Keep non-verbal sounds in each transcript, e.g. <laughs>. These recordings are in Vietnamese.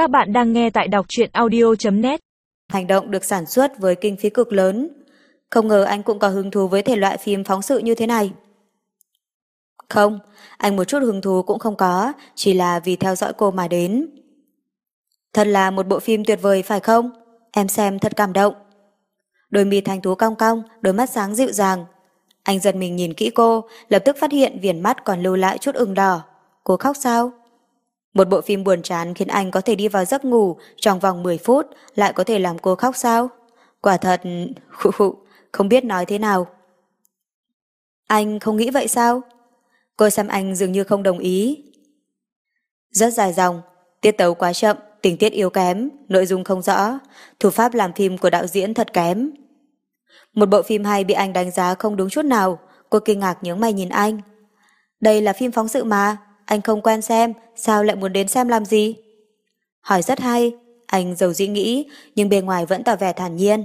Các bạn đang nghe tại đọc truyện audio.net Hành động được sản xuất với kinh phí cực lớn. Không ngờ anh cũng có hứng thú với thể loại phim phóng sự như thế này. Không, anh một chút hứng thú cũng không có, chỉ là vì theo dõi cô mà đến. Thật là một bộ phim tuyệt vời phải không? Em xem thật cảm động. Đôi mi thanh tú cong cong, đôi mắt sáng dịu dàng. Anh giật mình nhìn kỹ cô, lập tức phát hiện viền mắt còn lưu lại chút ửng đỏ. Cô khóc sao? Một bộ phim buồn chán khiến anh có thể đi vào giấc ngủ trong vòng 10 phút, lại có thể làm cô khóc sao? Quả thật, <laughs> khụ khụ, không biết nói thế nào. Anh không nghĩ vậy sao? Cô xem anh dường như không đồng ý. Rất dài dòng, tiết tấu quá chậm, tình tiết yếu kém, nội dung không rõ, thủ pháp làm phim của đạo diễn thật kém. Một bộ phim hay bị anh đánh giá không đúng chút nào, cô kinh ngạc nhướng mày nhìn anh. Đây là phim phóng sự mà, anh không quen xem, sao lại muốn đến xem làm gì? Hỏi rất hay, anh giàu dĩ nghĩ, nhưng bề ngoài vẫn tỏ vẻ thản nhiên.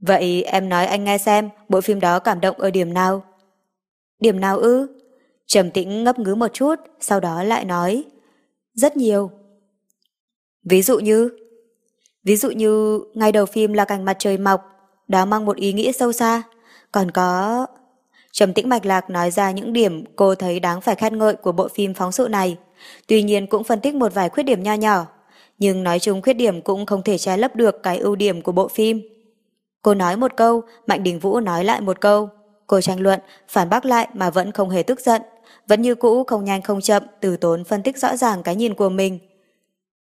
Vậy em nói anh nghe xem, bộ phim đó cảm động ở điểm nào? Điểm nào ư? Trầm tĩnh ngấp ngứ một chút, sau đó lại nói. Rất nhiều. Ví dụ như? Ví dụ như ngay đầu phim là cảnh mặt trời mọc, đó mang một ý nghĩa sâu xa. Còn có... Trầm tĩnh mạch lạc nói ra những điểm cô thấy đáng phải khen ngợi của bộ phim phóng sự này. Tuy nhiên cũng phân tích một vài khuyết điểm nho nhỏ. Nhưng nói chung khuyết điểm cũng không thể che lấp được cái ưu điểm của bộ phim. Cô nói một câu, Mạnh Đình Vũ nói lại một câu. Cô tranh luận, phản bác lại mà vẫn không hề tức giận. Vẫn như cũ không nhanh không chậm, từ tốn phân tích rõ ràng cái nhìn của mình.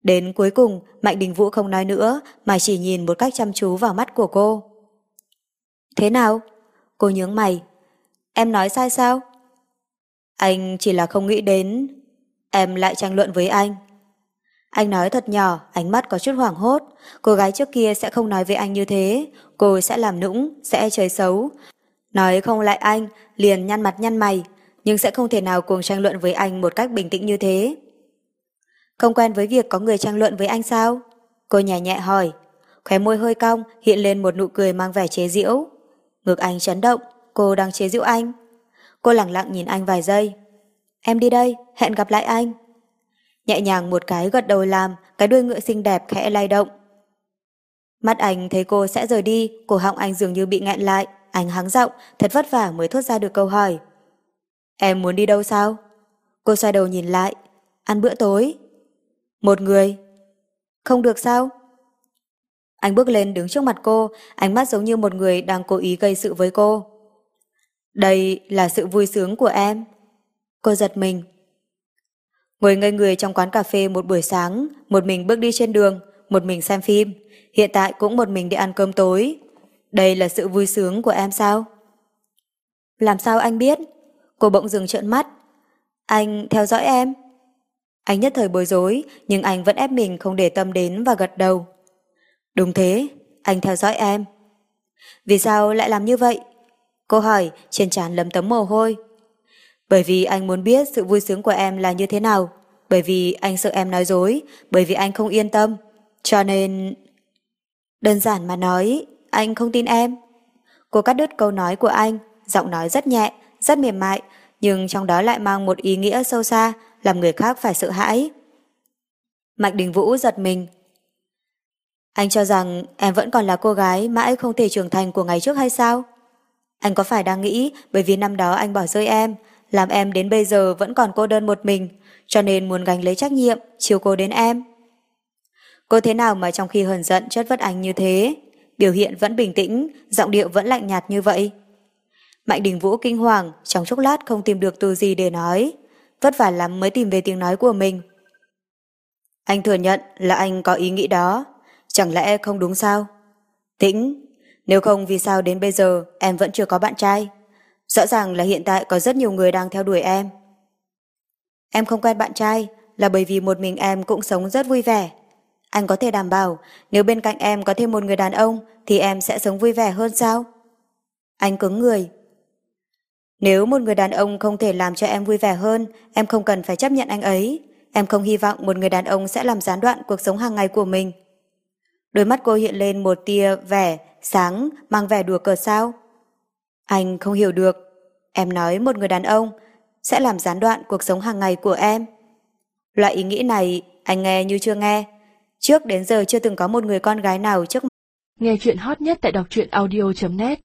Đến cuối cùng, Mạnh Đình Vũ không nói nữa, mà chỉ nhìn một cách chăm chú vào mắt của cô. Thế nào? Cô nhướng mày, Em nói sai sao? Anh chỉ là không nghĩ đến... Em lại tranh luận với anh. Anh nói thật nhỏ, ánh mắt có chút hoảng hốt. Cô gái trước kia sẽ không nói với anh như thế. Cô sẽ làm nũng, sẽ chơi xấu. Nói không lại anh, liền nhăn mặt nhăn mày. Nhưng sẽ không thể nào cùng tranh luận với anh một cách bình tĩnh như thế. Không quen với việc có người tranh luận với anh sao? Cô nhẹ nhẹ hỏi. Khóe môi hơi cong, hiện lên một nụ cười mang vẻ chế giễu. Ngực anh chấn động, Cô đang chế giễu anh. Cô lặng lặng nhìn anh vài giây. Em đi đây, hẹn gặp lại anh. Nhẹ nhàng một cái gật đầu làm, cái đuôi ngựa xinh đẹp khẽ lay động. Mắt anh thấy cô sẽ rời đi, cổ họng anh dường như bị nghẹn lại. Anh hắng giọng, thật vất vả mới thốt ra được câu hỏi. Em muốn đi đâu sao? Cô xoay đầu nhìn lại. Ăn bữa tối. Một người. Không được sao? Anh bước lên đứng trước mặt cô, ánh mắt giống như một người đang cố ý gây sự với cô. Đây là sự vui sướng của em. Cô giật mình. Ngồi ngây người trong quán cà phê một buổi sáng, một mình bước đi trên đường, một mình xem phim, hiện tại cũng một mình đi ăn cơm tối. Đây là sự vui sướng của em sao? Làm sao anh biết? Cô bỗng dừng trợn mắt. Anh theo dõi em. Anh nhất thời bối rối, nhưng anh vẫn ép mình không để tâm đến và gật đầu. Đúng thế, anh theo dõi em. Vì sao lại làm như vậy? Cô hỏi, trên trán lấm tấm mồ hôi. Bởi vì anh muốn biết sự vui sướng của em là như thế nào. Bởi vì anh sợ em nói dối. Bởi vì anh không yên tâm. Cho nên... Đơn giản mà nói, anh không tin em. Cô cắt đứt câu nói của anh, giọng nói rất nhẹ, rất mềm mại, nhưng trong đó lại mang một ý nghĩa sâu xa, làm người khác phải sợ hãi. Mạch Đình Vũ giật mình. Anh cho rằng em vẫn còn là cô gái mãi không thể trưởng thành của ngày trước hay sao? Anh có phải đang nghĩ bởi vì năm đó anh bỏ rơi em, làm em đến bây giờ vẫn còn cô đơn một mình, cho nên muốn gánh lấy trách nhiệm, chiều cô đến em. Cô thế nào mà trong khi hờn giận chất vất anh như thế, biểu hiện vẫn bình tĩnh, giọng điệu vẫn lạnh nhạt như vậy. Mạnh Đình Vũ kinh hoàng, trong chốc lát không tìm được từ gì để nói, vất vả lắm mới tìm về tiếng nói của mình. Anh thừa nhận là anh có ý nghĩ đó, chẳng lẽ không đúng sao? Tĩnh, nếu không vì sao đến bây giờ em vẫn chưa có bạn trai? Rõ ràng là hiện tại có rất nhiều người đang theo đuổi em. Em không quen bạn trai là bởi vì một mình em cũng sống rất vui vẻ. Anh có thể đảm bảo nếu bên cạnh em có thêm một người đàn ông thì em sẽ sống vui vẻ hơn sao? Anh cứng người. Nếu một người đàn ông không thể làm cho em vui vẻ hơn, em không cần phải chấp nhận anh ấy. Em không hy vọng một người đàn ông sẽ làm gián đoạn cuộc sống hàng ngày của mình. Đôi mắt cô hiện lên một tia vẻ sáng, mang vẻ đùa cờ sao? Anh không hiểu được. Em nói một người đàn ông, sẽ làm gián đoạn cuộc sống hàng ngày của em. Loại ý nghĩ này, anh nghe như chưa nghe. Trước đến giờ chưa từng có một người con gái nào trước Nghe chuyện hot nhất tại đọc truyện audio.net